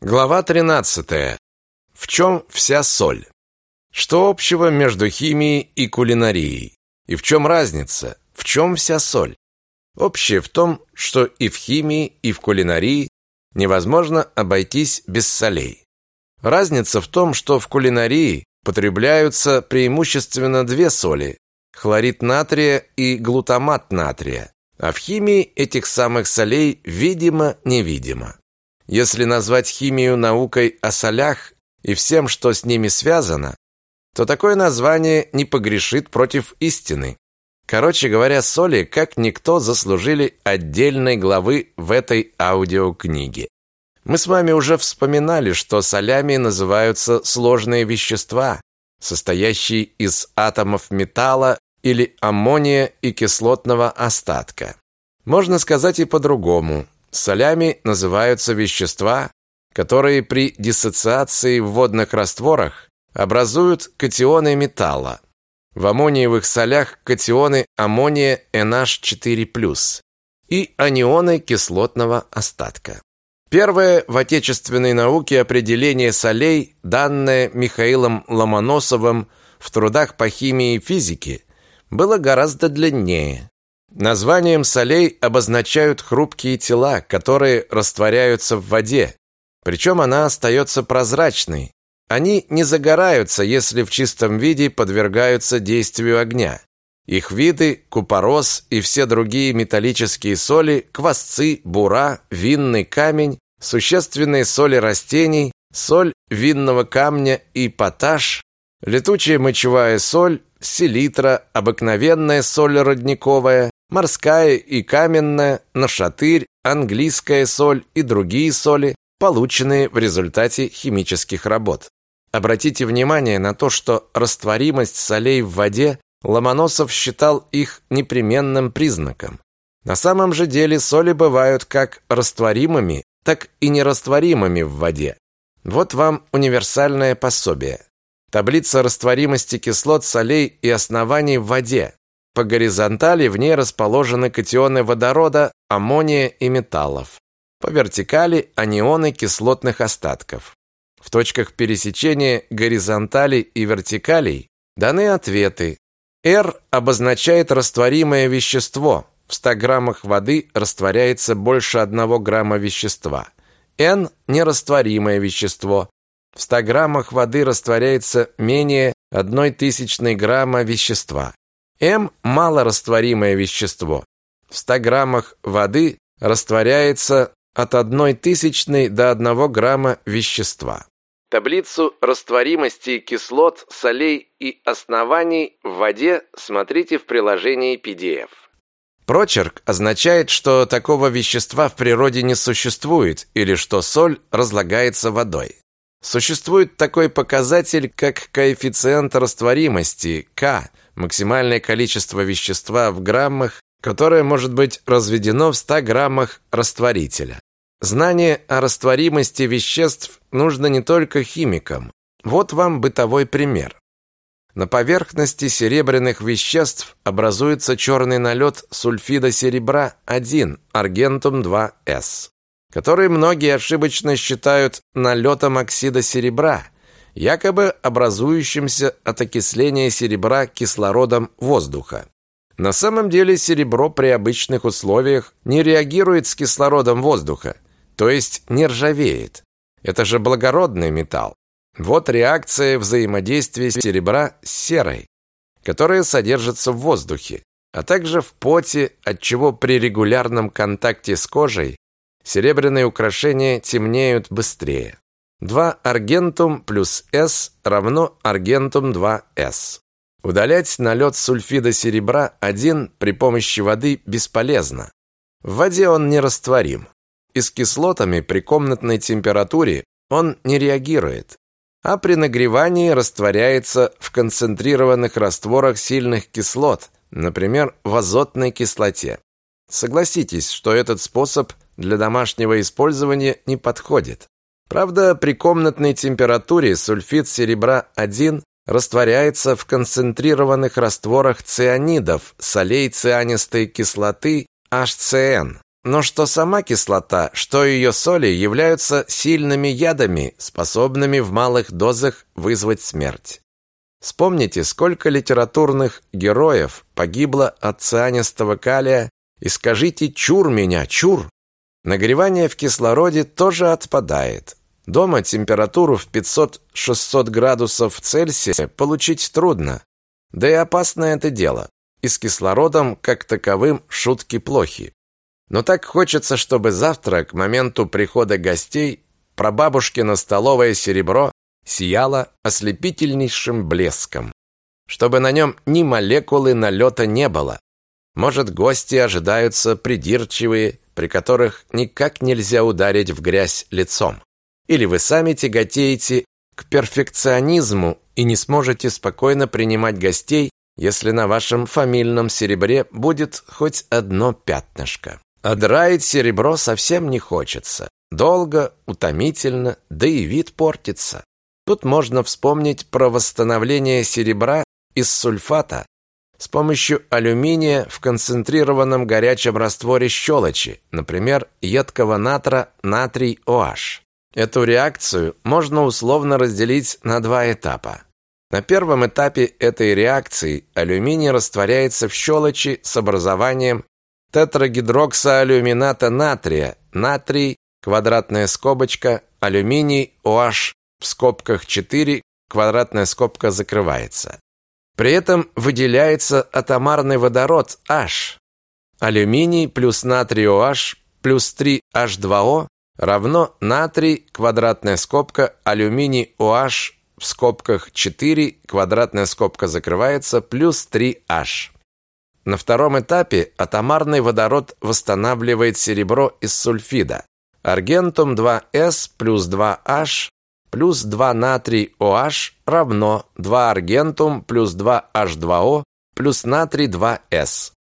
Глава 13. В чем вся соль? Что общего между химией и кулинарией? И в чем разница? В чем вся соль? Общее в том, что и в химии, и в кулинарии невозможно обойтись без солей. Разница в том, что в кулинарии потребляются преимущественно две соли – хлорид натрия и глутамат натрия, а в химии этих самых солей видимо-невидимо. Если назвать химию наукой о солях и всем, что с ними связано, то такое название не погрешит против истины. Короче говоря, соли как никто заслужили отдельной главы в этой аудиокниге. Мы с вами уже вспоминали, что солями называются сложные вещества, состоящие из атомов металла или аммония и кислотного остатка. Можно сказать и по-другому. Солями называются вещества, которые при диссоциации в водных растворах образуют катионы металла. В аммониевых солях катионы аммония NH4+, и анионы кислотного остатка. Первое в отечественной науке определение солей, данное Михаилом Ломоносовым в трудах по химии и физике, было гораздо длиннее. Названием солей обозначают хрупкие тела, которые растворяются в воде, причем она остается прозрачной. Они не загораются, если в чистом виде подвергаются действию огня. Их виды – купорос и все другие металлические соли, квасцы, бура, винный камень, существенные соли растений, соль винного камня и поташ, летучая мочевая соль, селитра, обыкновенная соль родниковая, морская и каменная, нашатырь, английская соль и другие соли, полученные в результате химических работ. Обратите внимание на то, что растворимость солей в воде Ломоносов считал их непременным признаком. На самом же деле соли бывают как растворимыми, так и нерастворимыми в воде. Вот вам универсальное пособие. Таблица растворимости кислот, солей и оснований в воде. По горизонтали в ней расположены катионы водорода, аммония и металлов. По вертикали – анионы кислотных остатков. В точках пересечения горизонтали и вертикалей даны ответы. R обозначает растворимое вещество. В 100 граммах воды растворяется больше 1 грамма вещества. N – нерастворимое вещество. В 100 граммах воды растворяется менее 1 тысячной грамма вещества. М – малорастворимое вещество. В 100 граммах воды растворяется от 1 тысячной до 1 грамма вещества. Таблицу растворимости кислот, солей и оснований в воде смотрите в приложении PDF. Прочерк означает, что такого вещества в природе не существует или что соль разлагается водой. Существует такой показатель, как коэффициент растворимости, К, максимальное количество вещества в граммах, которое может быть разведено в 100 граммах растворителя. Знание о растворимости веществ нужно не только химикам. Вот вам бытовой пример. На поверхности серебряных веществ образуется черный налет сульфида серебра 1, аргентум 2С, который многие ошибочно считают налетом оксида серебра – якобы образующимся от окисления серебра кислородом воздуха. На самом деле серебро при обычных условиях не реагирует с кислородом воздуха, то есть не ржавеет. Это же благородный металл. Вот реакция взаимодействия серебра с серой, которая содержится в воздухе, а также в поте, от чего при регулярном контакте с кожей серебряные украшения темнеют быстрее. 2 аргентум плюс S равно аргентум 2S. Удалять налет сульфида серебра 1 при помощи воды бесполезно. В воде он не растворим. И с кислотами при комнатной температуре он не реагирует, а при нагревании растворяется в концентрированных растворах сильных кислот, например, в азотной кислоте. Согласитесь, что этот способ для домашнего использования не подходит. Правда, при комнатной температуре сульфид серебра-1 растворяется в концентрированных растворах цианидов, солей цианистой кислоты HCN. но что сама кислота, что ее соли являются сильными ядами, способными в малых дозах вызвать смерть. Вспомните, сколько литературных героев погибло от цианистого калия, и скажите «чур меня, чур!». Нагревание в кислороде тоже отпадает. Дома температуру в 500-600 градусов Цельсия получить трудно. Да и опасно это дело. И с кислородом, как таковым, шутки плохи. Но так хочется, чтобы завтра, к моменту прихода гостей, прабабушкино столовое серебро сияло ослепительнейшим блеском. Чтобы на нем ни молекулы налета не было. Может, гости ожидаются придирчивые, при которых никак нельзя ударить в грязь лицом. Или вы сами тяготеете к перфекционизму и не сможете спокойно принимать гостей, если на вашем фамильном серебре будет хоть одно пятнышко. А драить серебро совсем не хочется. Долго, утомительно, да и вид портится. Тут можно вспомнить про восстановление серебра из сульфата с помощью алюминия в концентрированном горячем растворе щелочи, например, едкого натра натрий OH. Эту реакцию можно условно разделить на два этапа. На первом этапе этой реакции алюминий растворяется в щелочи с образованием тетрагидроксоалюмината натрия, натрий, квадратная скобочка, алюминий, OH в скобках 4, квадратная скобка закрывается. При этом выделяется атомарный водород H. Алюминий плюс натрий OH плюс 3H2O равно натрий, квадратная скобка, алюминий OH в скобках 4, квадратная скобка закрывается, плюс 3H. На втором этапе атомарный водород восстанавливает серебро из сульфида. Аргентум 2С плюс 2H плюс 2 натрий OH равно 2 аргентум плюс 2 H2O плюс натрий 2С.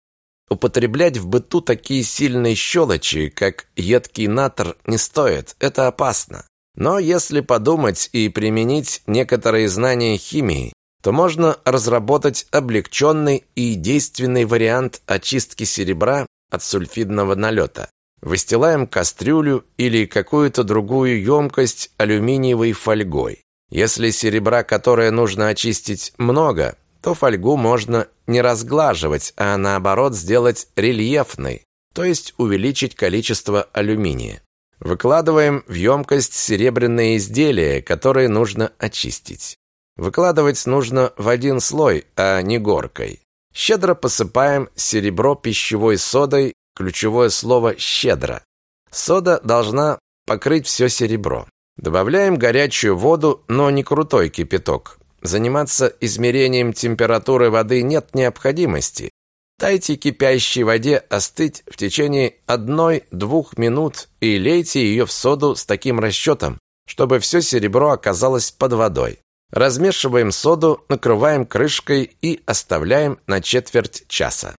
Употреблять в быту такие сильные щелочи, как едкий натр, не стоит, это опасно. Но если подумать и применить некоторые знания химии, то можно разработать облегченный и действенный вариант очистки серебра от сульфидного налета. Выстилаем кастрюлю или какую-то другую емкость алюминиевой фольгой. Если серебра, которое нужно очистить, много, то фольгу можно не разглаживать, а наоборот сделать рельефной, то есть увеличить количество алюминия. Выкладываем в емкость серебряные изделия, которые нужно очистить. Выкладывать нужно в один слой, а не горкой. Щедро посыпаем серебро пищевой содой Ключевое слово «щедро». Сода должна покрыть все серебро. Добавляем горячую воду, но не крутой кипяток. Заниматься измерением температуры воды нет необходимости. Дайте кипящей воде остыть в течение одной-двух минут и лейте ее в соду с таким расчетом, чтобы все серебро оказалось под водой. Размешиваем соду, накрываем крышкой и оставляем на четверть часа.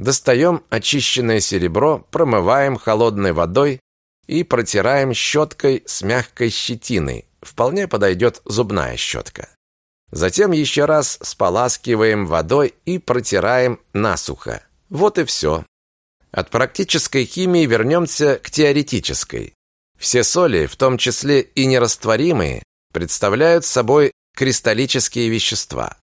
Достаем очищенное серебро, промываем холодной водой и протираем щеткой с мягкой щетиной. Вполне подойдет зубная щетка. Затем еще раз споласкиваем водой и протираем насухо. Вот и все. От практической химии вернемся к теоретической. Все соли, в том числе и нерастворимые, представляют собой кристаллические вещества.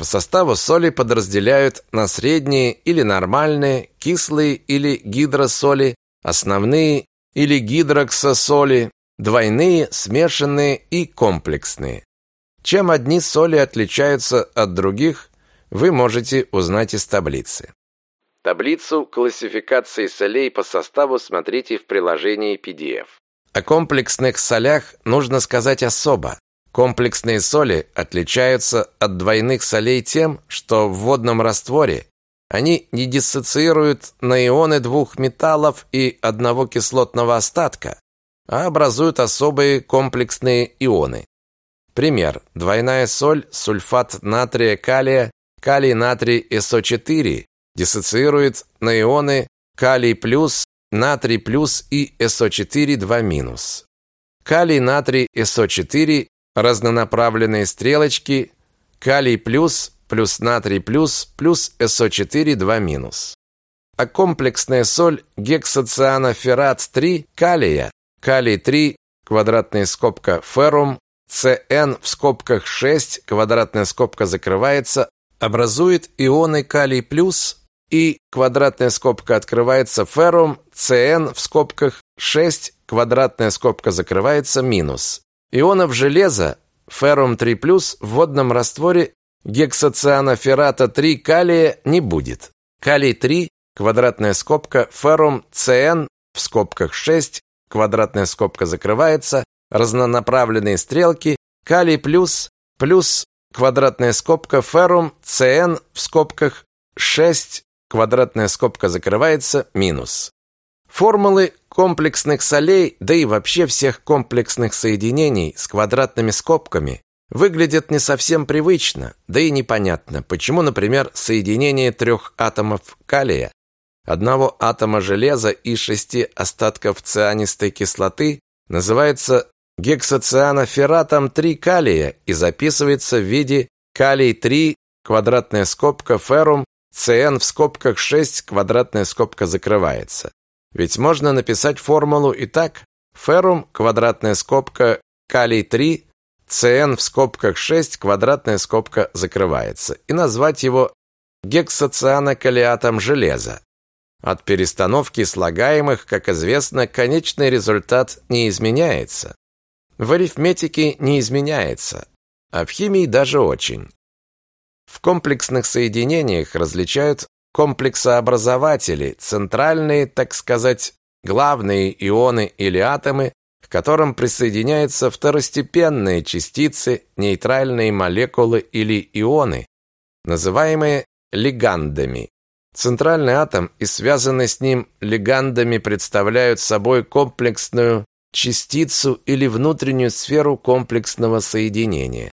По составу соли подразделяют на средние или нормальные, кислые или гидросоли, основные или гидроксосоли, двойные, смешанные и комплексные. Чем одни соли отличаются от других, вы можете узнать из таблицы. Таблицу классификации солей по составу смотрите в приложении PDF. О комплексных солях нужно сказать особо. Комплексные соли отличаются от двойных солей тем, что в водном растворе они не диссоциируют на ионы двух металлов и одного кислотного остатка, а образуют особые комплексные ионы. Пример. Двойная соль, сульфат натрия калия, калий-натрий СО4 диссоциирует на ионы калий плюс, натрий плюс и СО4 2 Калий-натрий СО4 разнонаправленные стрелочки, калий плюс, плюс натрий плюс, плюс СО4 2 минус. а комплексная соль гексоцианоферрат-3 калия, калий-3, квадратная скобка феррум, CN в скобках 6, квадратная скобка закрывается, образует ионы калий плюс и квадратная скобка открывается феррум, CN в скобках 6, квадратная скобка закрывается минус. Ионов железа феррум 3+, в водном растворе гексоцианоферрата 3 калия не будет. Калий 3, квадратная скобка, феррум CN в скобках 6, квадратная скобка закрывается, разнонаправленные стрелки, калий плюс, плюс квадратная скобка, феррум CN в скобках 6, квадратная скобка закрывается, минус. Формулы комплексных солей, да и вообще всех комплексных соединений с квадратными скобками выглядят не совсем привычно, да и непонятно, почему, например, соединение трех атомов калия, одного атома железа и шести остатков цианистой кислоты называется гексоцианоферратом 3 калия и записывается в виде калий-3, квадратная скобка, феррум, ЦН в скобках 6, квадратная скобка закрывается. Ведь можно написать формулу и так. Феррум, квадратная скобка, калий-3, ЦН в скобках 6, квадратная скобка закрывается. И назвать его гексоцианокалиатом железа. От перестановки слагаемых, как известно, конечный результат не изменяется. В арифметике не изменяется, а в химии даже очень. В комплексных соединениях различают комплексообразователи, центральные, так сказать, главные ионы или атомы, к которым присоединяются второстепенные частицы, нейтральные молекулы или ионы, называемые лигандами. Центральный атом и связанные с ним лигандами представляют собой комплексную частицу или внутреннюю сферу комплексного соединения.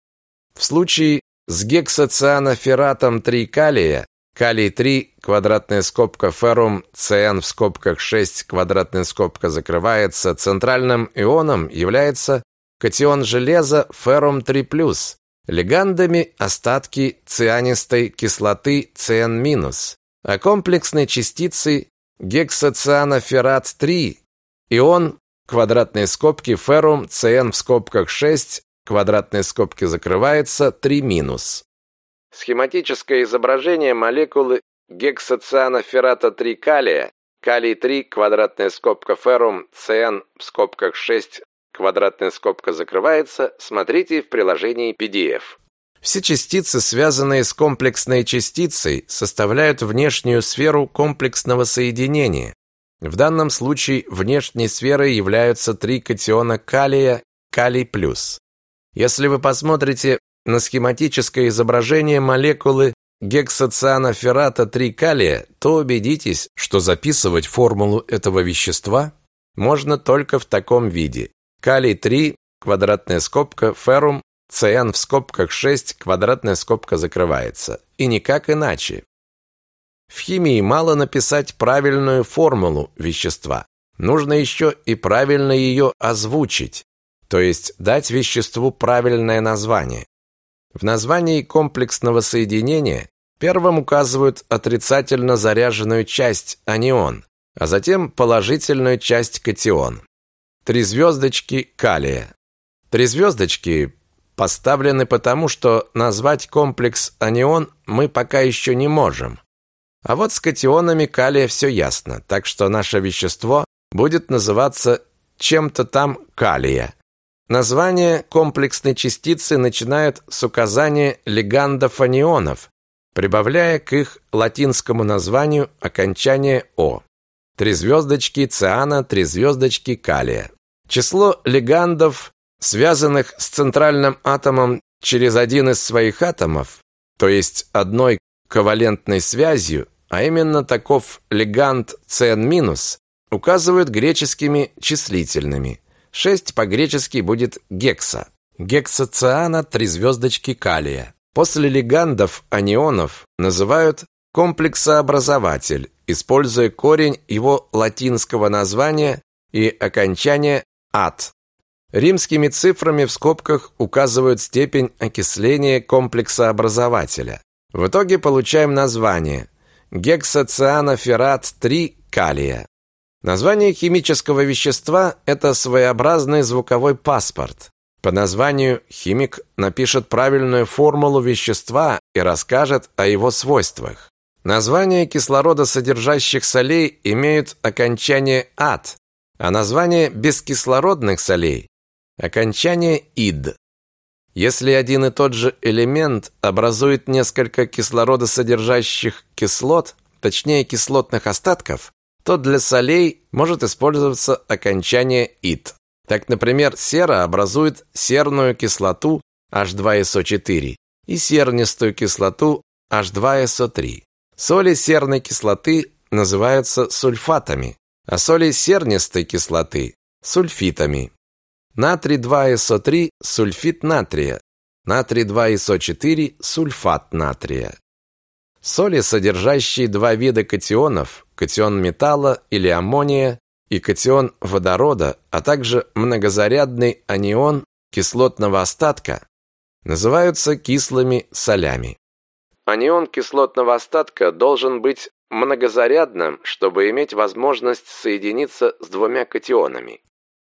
В случае с гексоцианоферратом 3 калия Калий-3, квадратная скобка феррум, ЦН в скобках 6, квадратная скобка закрывается, центральным ионом является катион железа феррум-3+, легандами остатки цианистой кислоты CN-, а комплексной частицей гексоцианоферрат-3, ион, квадратные скобки феррум, CN в скобках 6, квадратные скобки закрывается, 3-. Схематическое изображение молекулы гексоцианоферрата-3 калия, калий-3, квадратная скобка феррум, ЦН в скобках 6, квадратная скобка закрывается, смотрите в приложении PDF. Все частицы, связанные с комплексной частицей, составляют внешнюю сферу комплексного соединения. В данном случае внешней сферой являются три катиона калия, калий+. Если вы посмотрите на схематическое изображение молекулы гексоцианоферрата 3 калия, то убедитесь, что записывать формулу этого вещества можно только в таком виде. Калий-3, квадратная скобка, феррум, ЦН в скобках 6, квадратная скобка закрывается. И никак иначе. В химии мало написать правильную формулу вещества. Нужно еще и правильно ее озвучить, то есть дать веществу правильное название. В названии комплексного соединения первым указывают отрицательно заряженную часть анион, а затем положительную часть катион. Три звездочки калия. Три звездочки поставлены потому, что назвать комплекс анион мы пока еще не можем. А вот с катионами калия все ясно, так что наше вещество будет называться чем-то там калия. Название комплексной частицы начинают с указания легандов анионов, прибавляя к их латинскому названию окончание «о». Три звездочки циана, три звездочки калия. Число легандов, связанных с центральным атомом через один из своих атомов, то есть одной ковалентной связью, а именно таков леганд CN-, указывают греческими числительными – 6 по-гречески будет гекса. Гексоциана три звездочки калия. После лигандов анионов называют комплексообразователь, используя корень его латинского названия и окончание «ат». Римскими цифрами в скобках указывают степень окисления комплексообразователя. В итоге получаем название гексоцианоферрат-3 калия. Название химического вещества – это своеобразный звуковой паспорт. По названию химик напишет правильную формулу вещества и расскажет о его свойствах. Названия кислородосодержащих солей имеют окончание «ат», а название бескислородных солей – окончание «ид». Если один и тот же элемент образует несколько кислородосодержащих кислот, точнее кислотных остатков, то для солей может использоваться окончание «ид». Так, например, сера образует серную кислоту H2SO4 и сернистую кислоту H2SO3. Соли серной кислоты называются сульфатами, а соли сернистой кислоты – сульфитами. Натрий 2СО3 – сульфид натрия, натрий 2СО4 – сульфат натрия. Соли, содержащие два вида катионов – катион металла или аммония и катион водорода, а также многозарядный анион кислотного остатка, называются кислыми солями. Анион кислотного остатка должен быть многозарядным, чтобы иметь возможность соединиться с двумя катионами.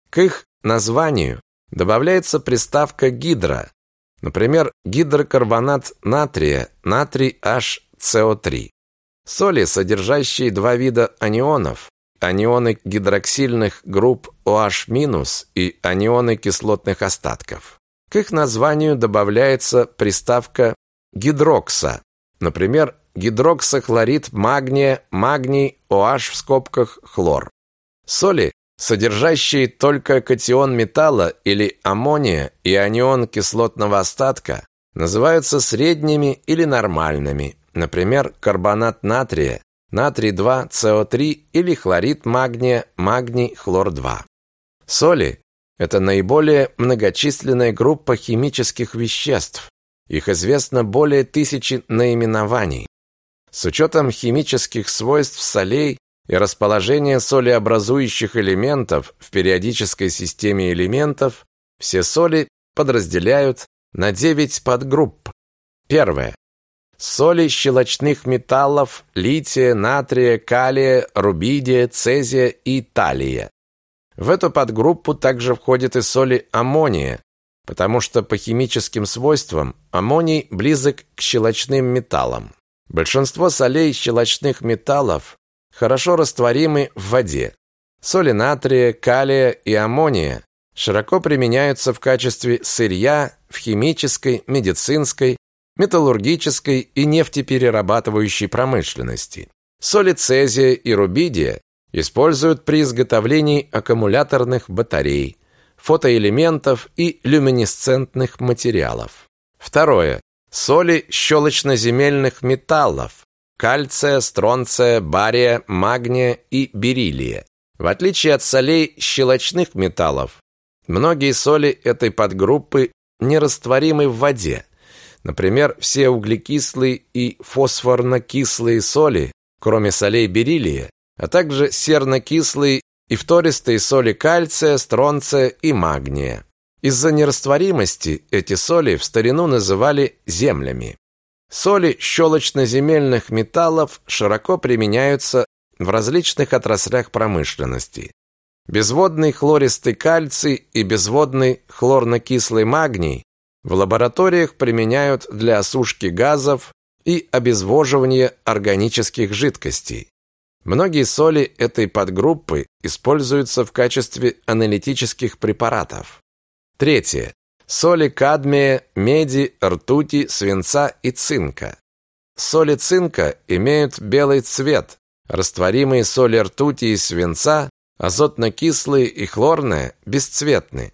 К их названию добавляется приставка гидро, например, гидрокарбонат натрия, натрий HCO3. Соли, содержащие два вида анионов, анионы гидроксильных групп OH- и анионы кислотных остатков. К их названию добавляется приставка гидрокса. Например, гидроксохлорид магния, магний, OH в скобках, хлор. Соли, содержащие только катион металла или аммония и анион кислотного остатка, называются средними или нормальными. Например, карбонат натрия, натрий 2СО3 или хлорид магния, магний, хлор-2. Соли – это наиболее многочисленная группа химических веществ, их известно более тысячи наименований. С учетом химических свойств солей и расположения солеобразующих элементов в периодической системе элементов, все соли подразделяют на 9 подгрупп. Первое. Соли щелочных металлов лития, натрия, калия, рубидия, цезия и талия. В эту подгруппу также входят и соли аммония, потому что по химическим свойствам аммоний близок к щелочным металлам. Большинство солей щелочных металлов хорошо растворимы в воде. Соли натрия, калия и аммония широко применяются в качестве сырья в химической, медицинской, металлургической и нефтеперерабатывающей промышленности. Соли цезия и рубидия используют при изготовлении аккумуляторных батарей, фотоэлементов и люминесцентных материалов. Второе. Соли щелочно-земельных металлов кальция, стронция, бария, магния и бериллия. В отличие от солей щелочных металлов, многие соли этой подгруппы нерастворимы в воде. Например, все углекислые и фосфорно-кислые соли, кроме солей бериллия, а также серно-кислые и фтористые соли кальция, стронция и магния. Из-за нерастворимости эти соли в старину называли землями. Соли щелочно-земельных металлов широко применяются в различных отраслях промышленности. Безводный хлористый кальций и безводный хлорно-кислый магний в лабораториях применяют для осушки газов и обезвоживания органических жидкостей. Многие соли этой подгруппы используются в качестве аналитических препаратов. Третье. Соли кадмия, меди, ртути, свинца и цинка. Соли цинка имеют белый цвет. Растворимые соли ртути и свинца, азотно-кислые и хлорные, бесцветны.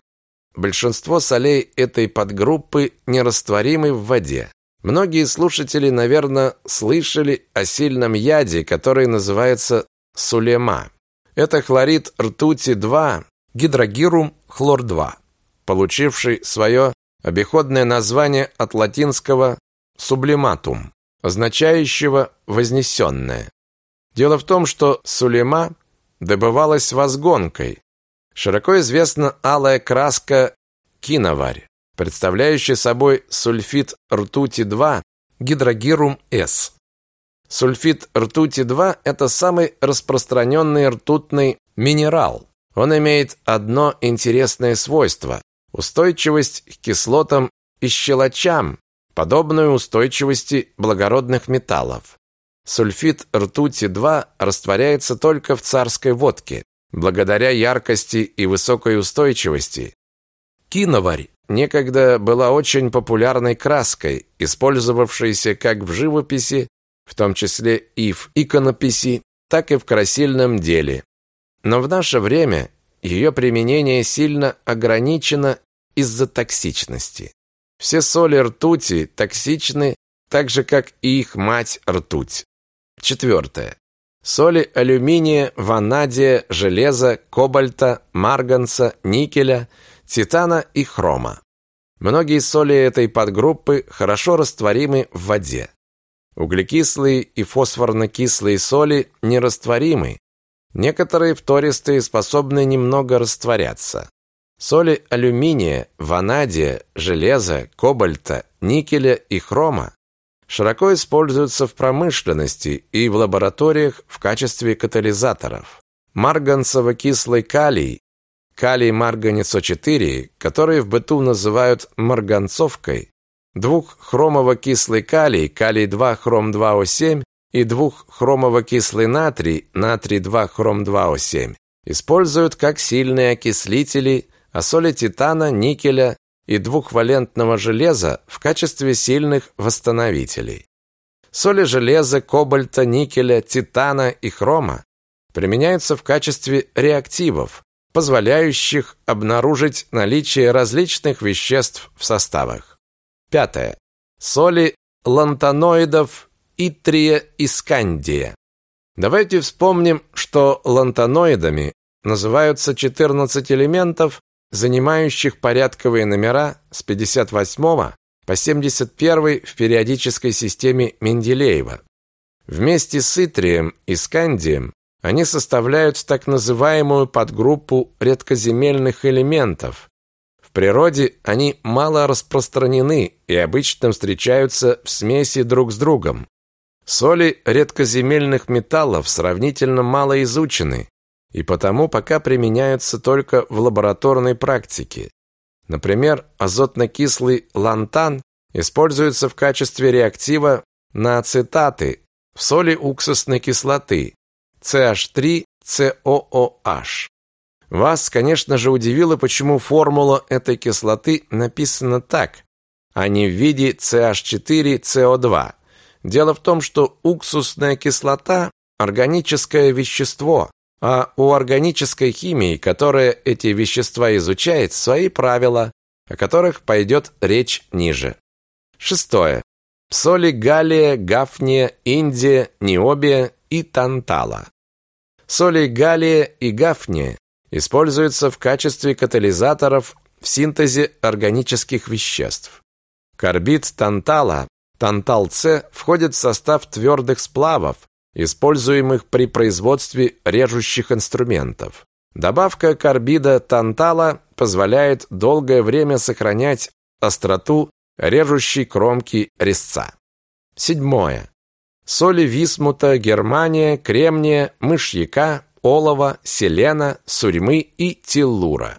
Большинство солей этой подгруппы нерастворимы в воде. Многие слушатели, наверное, слышали о сильном яде, который называется сулема. Это хлорид ртути-2, гидрогирум хлор-2, получивший свое обиходное название от латинского сублиматум, означающего «вознесенное». Дело в том, что сулема добывалась возгонкой. Широко известна алая краска киноварь представляющий собой сульфид ртути-2 гидрогирум-С. Сульфид ртути-2 – это самый распространенный ртутный минерал. Он имеет одно интересное свойство – устойчивость к кислотам и щелочам, подобную устойчивости благородных металлов. Сульфид ртути-2 растворяется только в царской водке. Благодаря яркости и высокой устойчивости киноварь некогда была очень популярной краской, использовавшейся как в живописи, в том числе и в иконописи, так и в красильном деле. Но в наше время ее применение сильно ограничено из-за токсичности. Все соли ртути токсичны, так же как и их мать ртуть. Четвертое. Соли алюминия, ванадия, железа, кобальта, марганца, никеля, титана и хрома. Многие соли этой подгруппы хорошо растворимы в воде. Углекислые и фосфорно-кислые соли нерастворимы. Некоторые фтористые способны немного растворяться. Соли алюминия, ванадия, железа, кобальта, никеля и хрома широко используются в промышленности и в лабораториях в качестве катализаторов. Марганцево-кислый калий, калий-марганец-О4, который в быту называют марганцовкой, двуххромово-кислый калий, калий-2 хром-2О7 и двуххромово-кислый натрий, натрий-2 хром-2О7 используют как сильные окислители, а соли титана, никеля и двухвалентного железа в качестве сильных восстановителей. Соли железа, кобальта, никеля, титана и хрома применяются в качестве реактивов, позволяющих обнаружить наличие различных веществ в составах. Пятое. Соли лантаноидов итрия и скандия. Давайте вспомним, что лантаноидами называются 14 элементов, занимающих порядковые номера с 58 по 71 в периодической системе Менделеева. Вместе с итрием и скандием они составляют так называемую подгруппу редкоземельных элементов. В природе они мало распространены и обычно встречаются в смеси друг с другом. Соли редкоземельных металлов сравнительно мало изучены, и потому пока применяются только в лабораторной практике. Например, азотно-кислый лантан используется в качестве реактива на ацетаты в соли уксусной кислоты CH3COOH. Вас, конечно же, удивило, почему формула этой кислоты написана так, а не в виде CH4CO2. Дело в том, что уксусная кислота – органическое вещество, а у органической химии, которая эти вещества изучает, свои правила, о которых пойдет речь ниже. Шестое. Соли галлия, гафния, индия, ниобия и тантала. Соли галлия и гафния используются в качестве катализаторов в синтезе органических веществ. Карбид тантала, тантал-С, входит в состав твердых сплавов, используемых при производстве режущих инструментов. Добавка карбида тантала позволяет долгое время сохранять остроту режущей кромки резца. Седьмое. Соли висмута, германия, кремния, мышьяка, олова, селена, сурьмы и теллура.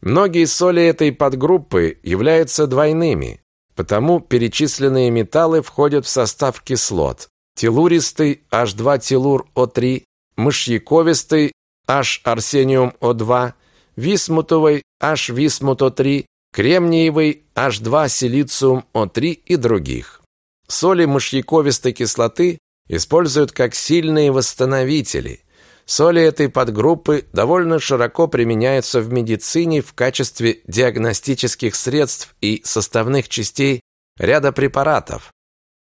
Многие соли этой подгруппы являются двойными, потому перечисленные металлы входят в состав кислот, телуристый H2-телур-О3, мышьяковистый H-арсениум-О2, висмутовый H-висмут-О3, кремниевый H2-силициум-О3 и других. Соли мышьяковистой кислоты используют как сильные восстановители. Соли этой подгруппы довольно широко применяются в медицине в качестве диагностических средств и составных частей ряда препаратов,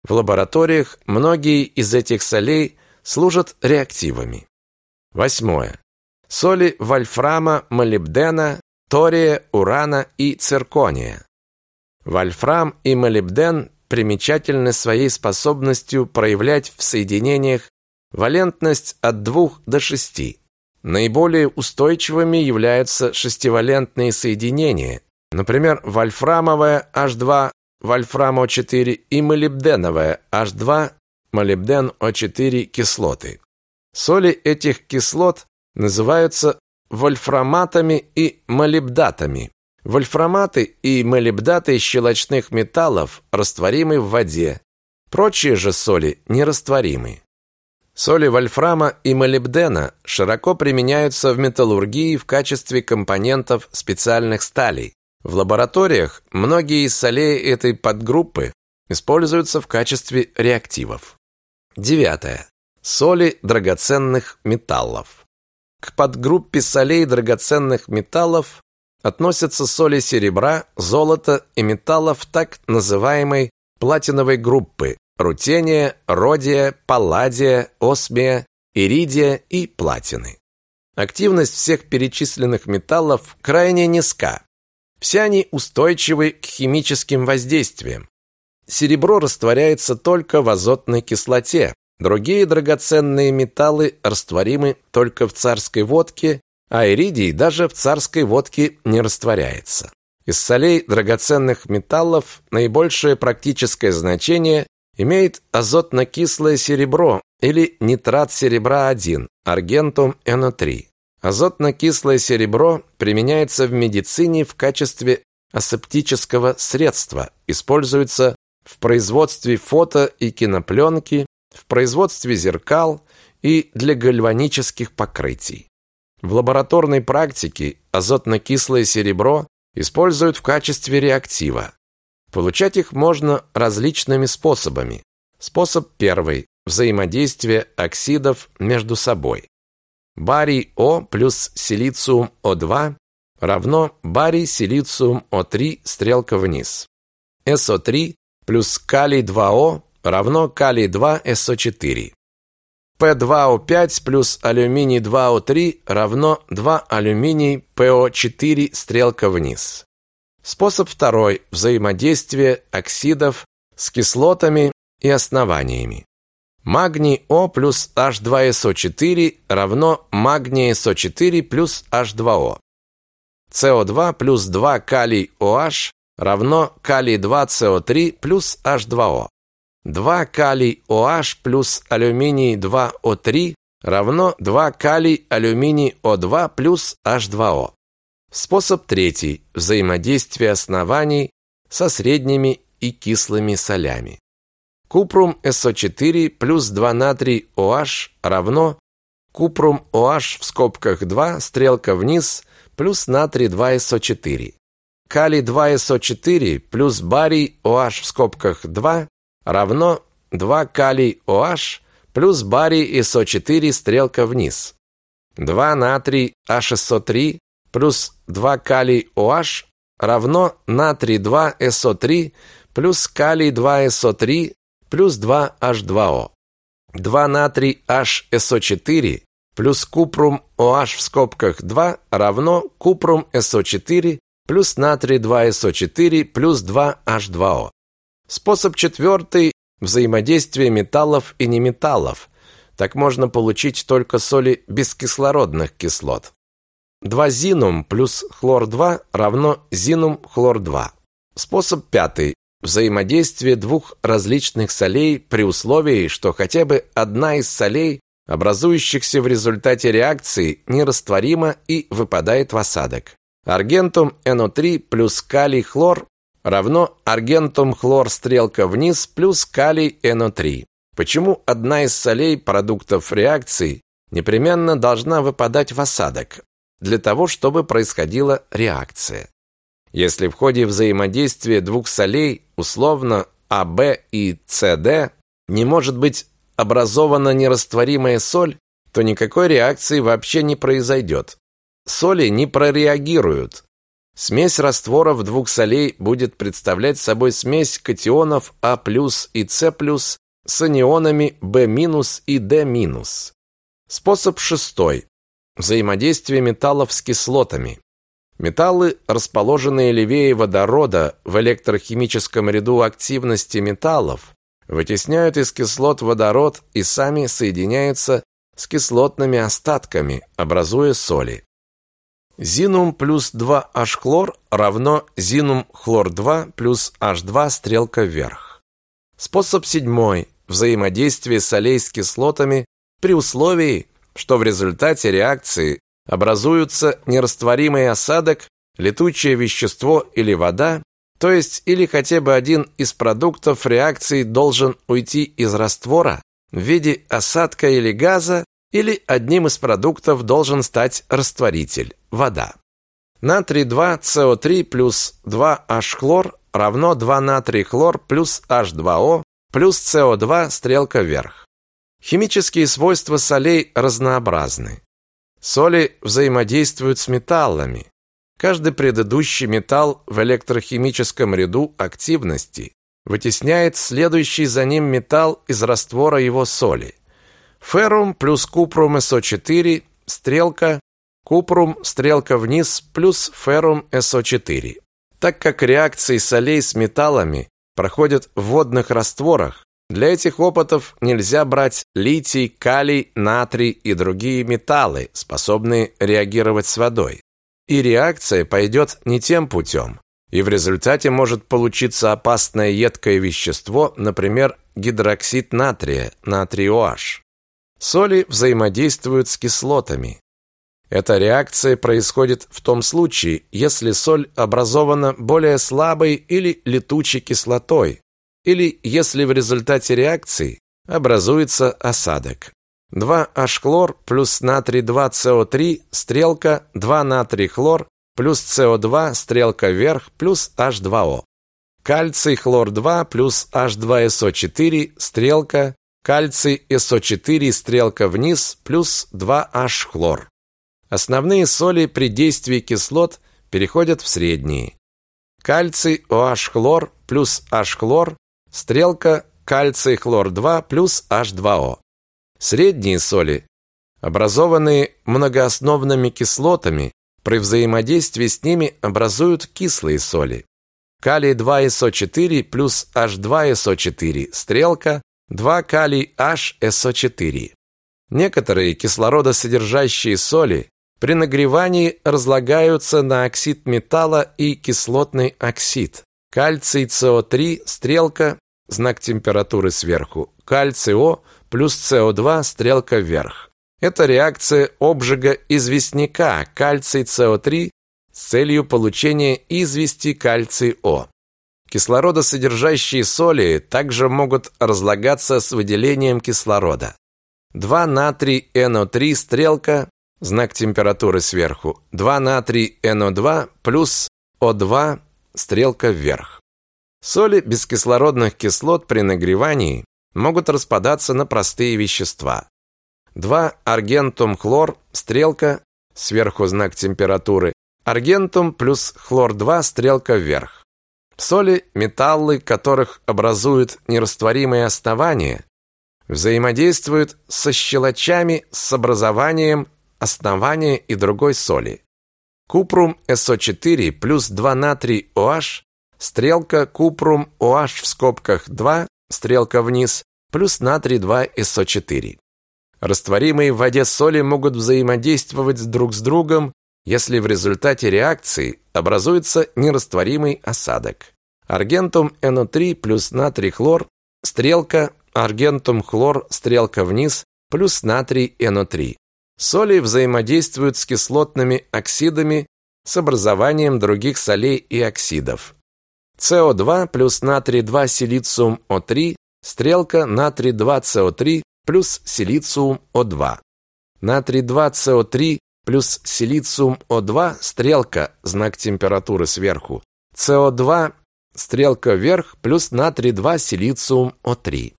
в лабораториях многие из этих солей служат реактивами. Восьмое. Соли вольфрама, молибдена, тория, урана и циркония. Вольфрам и молибден примечательны своей способностью проявлять в соединениях валентность от 2 до 6. Наиболее устойчивыми являются шестивалентные соединения, например, вольфрамовая H2 вольфрамо-4 и молибденовая H2 молибден О4 кислоты. Соли этих кислот называются вольфраматами и молибдатами. Вольфраматы и молибдаты щелочных металлов растворимы в воде. Прочие же соли нерастворимы. Соли вольфрама и молибдена широко применяются в металлургии в качестве компонентов специальных сталей. В лабораториях многие из солей этой подгруппы используются в качестве реактивов. Девятое. Соли драгоценных металлов. К подгруппе солей драгоценных металлов относятся соли серебра, золота и металлов так называемой платиновой группы рутения, родия, палладия, осмия, иридия и платины. Активность всех перечисленных металлов крайне низка. Все они устойчивы к химическим воздействиям. Серебро растворяется только в азотной кислоте. Другие драгоценные металлы растворимы только в царской водке а иридий даже в царской водке не растворяется. Из солей драгоценных металлов наибольшее практическое значение имеет азотно-кислое серебро или нитрат серебра-1, аргентум NO3. Азотно-кислое серебро применяется в медицине в качестве асептического средства, используется в производстве фото и кинопленки, в производстве зеркал и для гальванических покрытий. В лабораторной практике азотно-кислое серебро используют в качестве реактива. Получать их можно различными способами. Способ первый – взаимодействие оксидов между собой. Барий О плюс силициум О2 равно барий силициум О3 стрелка вниз. СО3 плюс калий 2О равно калий 2 СО4. P2O5 плюс алюминий 2O3 равно 2 алюминий PO4 стрелка вниз. Способ второй – взаимодействие оксидов с кислотами и основаниями. Магний О плюс H2SO4 равно магний SO4 плюс H2O. СО2 плюс 2 калий OH равно калий 2 СО3 плюс H2O. 2 калий OH плюс алюминий 2O3 равно 2 калий алюминий О2 плюс H2O. Способ третий. Взаимодействие оснований со средними и кислыми солями. Купрум СО4 плюс 2 натрий OH равно купрум OH в скобках 2, стрелка вниз, плюс натрий 2 СО4. Калий 2 СО4 плюс барий OH в скобках 2, равно 2 калий OH плюс барий СО4 стрелка вниз. 2 натрий А603 плюс 2 калий OH равно натрий 2 СО3 плюс калий 2 СО3 плюс 2 H2O. 2 натрий HSO4 плюс купрум OH в скобках 2 равно купрум СО4 плюс натрий 2 СО4 плюс 2 H2O. Способ четвертый – взаимодействие металлов и неметаллов. Так можно получить только соли бескислородных кислот. 2 зинум плюс хлор-2 равно зинум хлор-2. Способ пятый – взаимодействие двух различных солей при условии, что хотя бы одна из солей, образующихся в результате реакции, нерастворима и выпадает в осадок. Аргентум NO3 плюс калий-хлор равно аргентум хлор стрелка вниз плюс калий NO3. Почему одна из солей продуктов реакции непременно должна выпадать в осадок? Для того, чтобы происходила реакция. Если в ходе взаимодействия двух солей, условно АБ и СД, не может быть образована нерастворимая соль, то никакой реакции вообще не произойдет. Соли не прореагируют, Смесь растворов двух солей будет представлять собой смесь катионов А+, и С+, с анионами B- и D-. Способ шестой. Взаимодействие металлов с кислотами. Металлы, расположенные левее водорода в электрохимическом ряду активности металлов, вытесняют из кислот водород и сами соединяются с кислотными остатками, образуя соли. Зинум плюс 2H-хлор равно зинум хлор 2 плюс H2 стрелка вверх. Способ седьмой. взаимодействие солей с кислотами при условии, что в результате реакции образуются нерастворимый осадок, летучее вещество или вода, то есть или хотя бы один из продуктов реакции должен уйти из раствора в виде осадка или газа, или одним из продуктов должен стать растворитель – вода. Натрий 2СО3 плюс 2H-хлор равно 2 натрий хлор плюс H2O плюс СО2 стрелка вверх. Химические свойства солей разнообразны. Соли взаимодействуют с металлами. Каждый предыдущий металл в электрохимическом ряду активности вытесняет следующий за ним металл из раствора его соли. Феррум плюс купрум СО4, стрелка, купрум, стрелка вниз плюс феррум СО4. Так как реакции солей с металлами проходят в водных растворах, для этих опытов нельзя брать литий, калий, натрий и другие металлы, способные реагировать с водой. И реакция пойдет не тем путем. И в результате может получиться опасное едкое вещество, например, гидроксид натрия, натрий OH. Соли взаимодействуют с кислотами. Эта реакция происходит в том случае, если соль образована более слабой или летучей кислотой, или если в результате реакции образуется осадок. 2H-хлор плюс натрий 2СО3, стрелка 2 натрий хлор плюс СО2, стрелка вверх, плюс H2O. Кальций хлор 2 плюс H2SO4, стрелка, кальций SO4, стрелка вниз, плюс 2H хлор. Основные соли при действии кислот переходят в средние. Кальций OH хлор плюс H хлор Стрелка кальций хлор-2 плюс H2O. Средние соли, образованные многоосновными кислотами, при взаимодействии с ними образуют кислые соли. Калий-2СО4 плюс H2SO4, стрелка 2 калий HSO4. Некоторые кислородосодержащие соли при нагревании разлагаются на оксид металла и кислотный оксид. Кальций СО3, стрелка знак температуры сверху, кальций-О плюс СО2, стрелка вверх. Это реакция обжига известняка кальций-СО3 с целью получения извести кальций-О. Кислородосодержащие соли также могут разлагаться с выделением кислорода. 2 натрий НО3 стрелка, знак температуры сверху, 2 натрий НО2 плюс О2 стрелка вверх. Соли бескислородных кислот при нагревании могут распадаться на простые вещества. 2 аргентум хлор, стрелка, сверху знак температуры, аргентум плюс хлор-2, стрелка вверх. Соли, металлы, которых образуют нерастворимые основания, взаимодействуют со щелочами с образованием основания и другой соли. Купрум СО4 плюс 2 натрий OH Стрелка купрум OH в скобках 2, стрелка вниз, плюс натрий 2 СО4. Растворимые в воде соли могут взаимодействовать друг с другом, если в результате реакции образуется нерастворимый осадок. Аргентум НО3 плюс натрий хлор, стрелка, аргентум хлор, стрелка вниз, плюс натрий НО3. Соли взаимодействуют с кислотными оксидами с образованием других солей и оксидов. СО2 плюс натрий 2 силициум О3, стрелка натрий 2 СО3 плюс силициум О2. Натрий 2 СО3 плюс силициум О2, стрелка, знак температуры сверху. СО2, стрелка вверх, плюс натрий 2 силициум О3.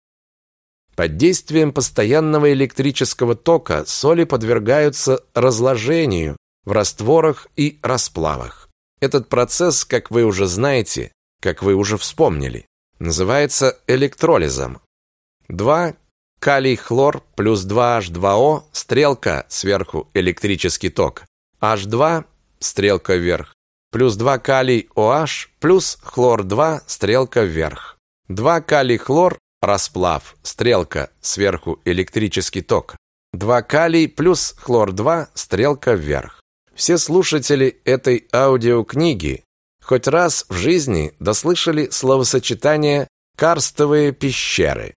Под действием постоянного электрического тока соли подвергаются разложению в растворах и расплавах. Этот процесс, как вы уже знаете, как вы уже вспомнили, называется электролизом. 2 калий-хлор плюс 2H2O, стрелка сверху электрический ток. H2, стрелка вверх, плюс 2 калий-OH плюс хлор-2, стрелка вверх. 2 калий-хлор, расплав, стрелка сверху электрический ток. 2 калий плюс хлор-2, стрелка вверх. Все слушатели этой аудиокниги хоть раз в жизни дослышали словосочетание «карстовые пещеры».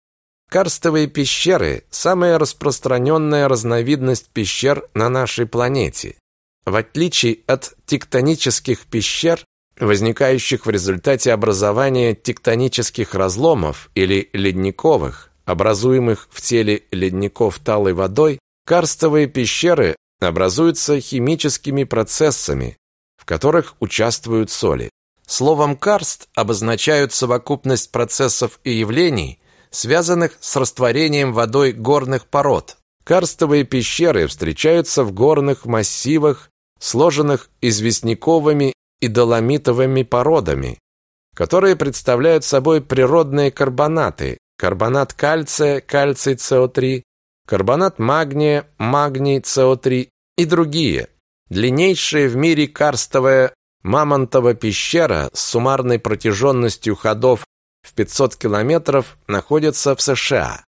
Карстовые пещеры – самая распространенная разновидность пещер на нашей планете. В отличие от тектонических пещер, возникающих в результате образования тектонических разломов или ледниковых, образуемых в теле ледников талой водой, карстовые пещеры образуются химическими процессами, которых участвуют соли. Словом «карст» обозначают совокупность процессов и явлений, связанных с растворением водой горных пород. Карстовые пещеры встречаются в горных массивах, сложенных известняковыми и доломитовыми породами, которые представляют собой природные карбонаты, карбонат кальция, кальций СО3, карбонат магния, магний СО3 и другие. Длиннейшая в мире карстовая Мамонтова пещера с суммарной протяженностью ходов в 500 километров находится в США.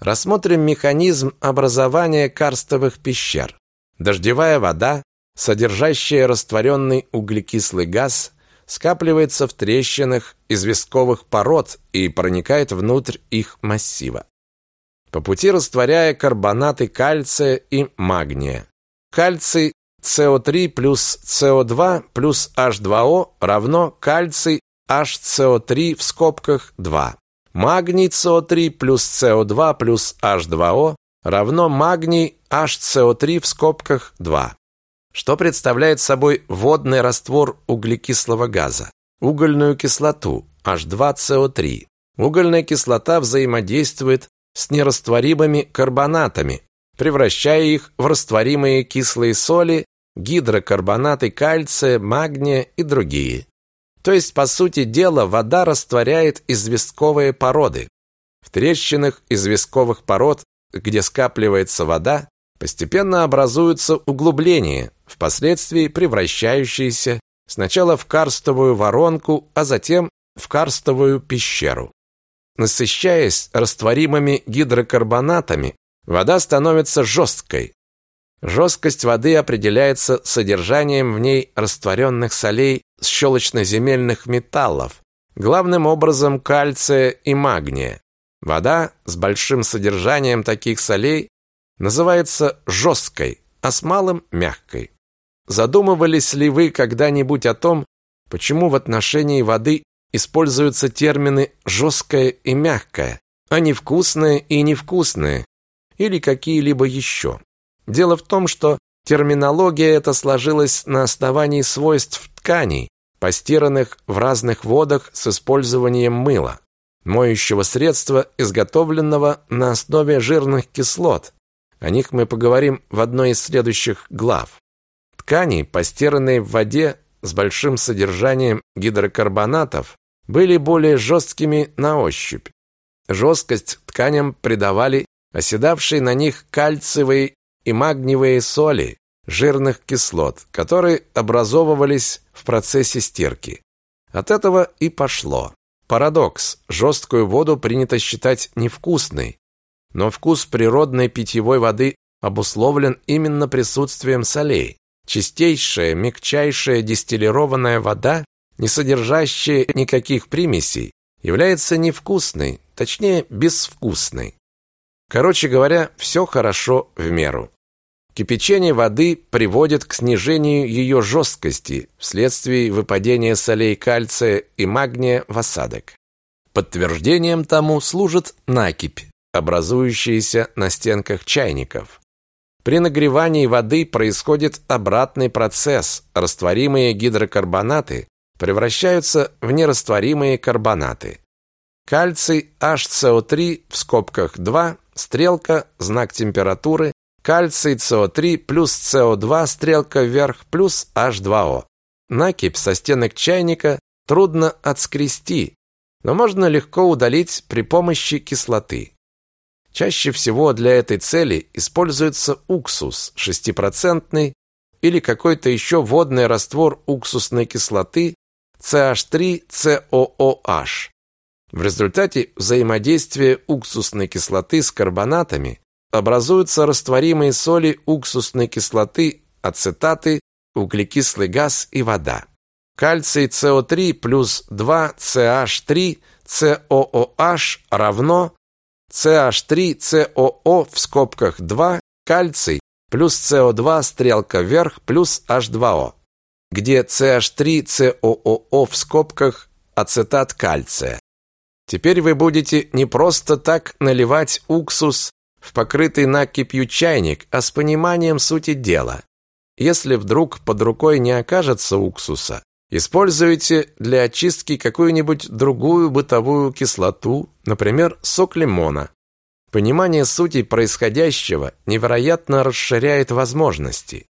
Рассмотрим механизм образования карстовых пещер. Дождевая вода, содержащая растворенный углекислый газ, скапливается в трещинах известковых пород и проникает внутрь их массива. По пути растворяя карбонаты кальция и магния. Кальций СО3 плюс СО2 плюс H2O равно кальций HCO3 в скобках 2. Магний СО3 плюс СО2 плюс H2O равно магний HCO3 в скобках 2 что представляет собой водный раствор углекислого газа, угольную кислоту H2CO3. Угольная кислота взаимодействует с нерастворимыми карбонатами, превращая их в растворимые кислые соли, гидрокарбонаты кальция, магния и другие. То есть, по сути дела, вода растворяет известковые породы. В трещинах известковых пород, где скапливается вода, постепенно образуются углубления, впоследствии превращающиеся сначала в карстовую воронку, а затем в карстовую пещеру. Насыщаясь растворимыми гидрокарбонатами, вода становится жесткой. Жесткость воды определяется содержанием в ней растворенных солей щелочно-земельных металлов, главным образом кальция и магния. Вода с большим содержанием таких солей называется жесткой, а с малым – мягкой. Задумывались ли вы когда-нибудь о том, почему в отношении воды используются термины «жесткое» и «мягкое», а не «вкусное» и «невкусное» или какие-либо еще? Дело в том, что терминология эта сложилась на основании свойств тканей, постиранных в разных водах с использованием мыла, моющего средства, изготовленного на основе жирных кислот, о них мы поговорим в одной из следующих глав. Ткани, постиранные в воде с большим содержанием гидрокарбонатов, были более жесткими на ощупь. Жесткость тканям придавали оседавшие на них кальциевые и магниевые соли жирных кислот, которые образовывались в процессе стирки. От этого и пошло. Парадокс. Жесткую воду принято считать невкусной, но вкус природной питьевой воды обусловлен именно присутствием солей. Чистейшая, мягчайшая дистиллированная вода, не содержащая никаких примесей, является невкусной, точнее безвкусной. Короче говоря, все хорошо в меру. Кипячение воды приводит к снижению ее жесткости вследствие выпадения солей кальция и магния в осадок. Подтверждением тому служит накипь образующиеся на стенках чайников. При нагревании воды происходит обратный процесс. Растворимые гидрокарбонаты превращаются в нерастворимые карбонаты. Кальций HCO3 в скобках 2, стрелка, знак температуры, кальций CO3 плюс CO2, стрелка вверх, плюс H2O. Накипь со стенок чайника трудно отскрести, но можно легко удалить при помощи кислоты. Чаще всего для этой цели используется уксус 6% или какой-то еще водный раствор уксусной кислоты CH3COOH. В результате взаимодействия уксусной кислоты с карбонатами образуются растворимые соли уксусной кислоты, ацетаты, углекислый газ и вода. Кальций СО3 плюс 2CH3 COOH равно CH3COO в скобках 2, кальций, плюс СО2, стрелка вверх, плюс H2O, где CH3COO в скобках ацетат кальция. Теперь вы будете не просто так наливать уксус в покрытый накипью чайник, а с пониманием сути дела. Если вдруг под рукой не окажется уксуса, используйте для очистки какую-нибудь другую бытовую кислоту, например, сок лимона. Понимание сути происходящего невероятно расширяет возможности.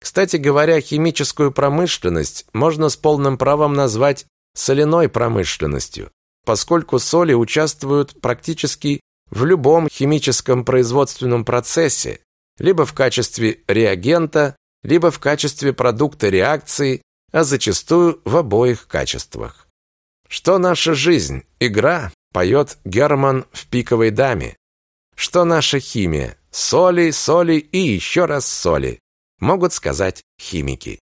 Кстати говоря, химическую промышленность можно с полным правом назвать соляной промышленностью, поскольку соли участвуют практически в любом химическом производственном процессе, либо в качестве реагента, либо в качестве продукта реакции, а зачастую в обоих качествах. Что наша жизнь? Игра, поет Герман в «Пиковой даме». Что наша химия? Соли, соли и еще раз соли, могут сказать химики.